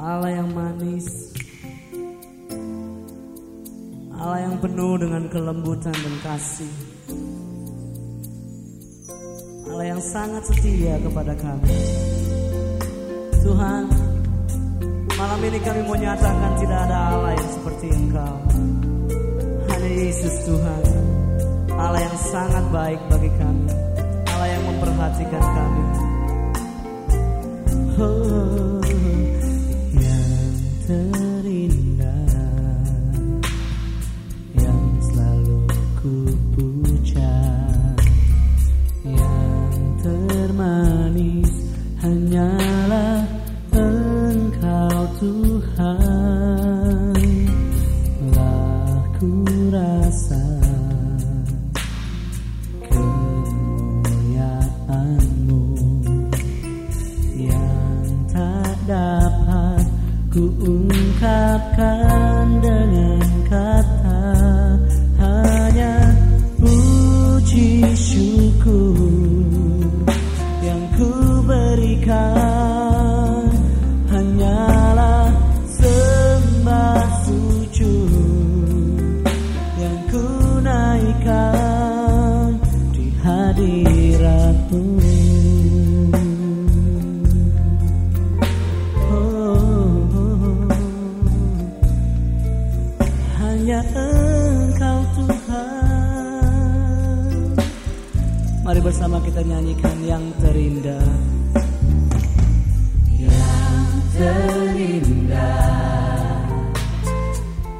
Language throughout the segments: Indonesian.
Allah yang manis. Allah yang penuh dengan kelembutan dan kasih. Allah yang sangat setia kepada kami. Tuhan Malam ini kami mau nyatakan tidak ada Allah yang seperti Engkau. Hanya Yesus Tuhan. Allah yang sangat baik bagi kami. Allah yang memperhatikan kami. Oh ku ungkapkan dengan kata Mari bersama kita nyanyikan yang terindah. Yang terindah.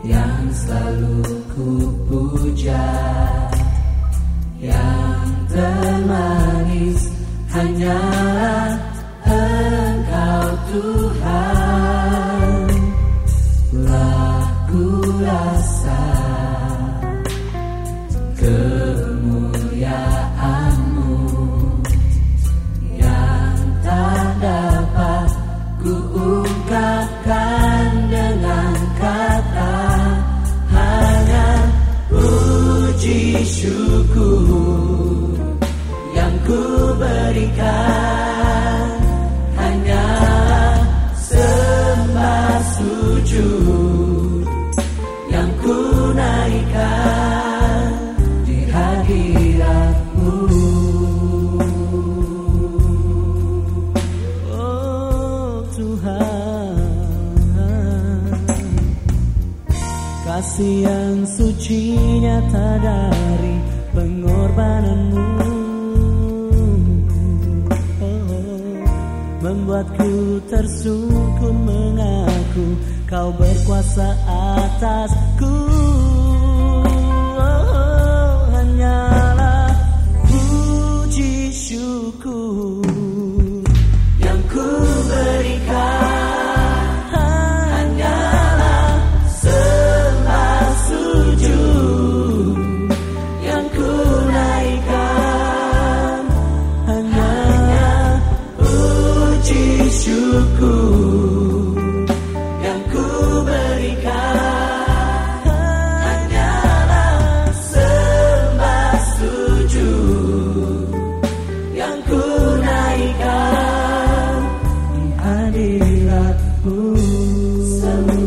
Yang selalu ku puja Yang termanis Hanyalah Engkau Tuhan. Laku rasa puji syukur yang ku berikan yang suci nyata dari pengorbananmu. Oh, Membuatku tersungkur mengaku kau berkuasa atasku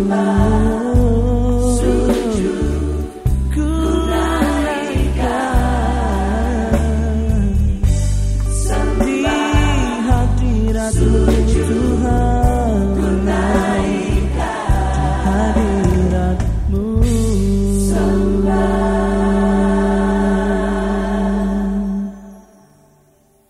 My.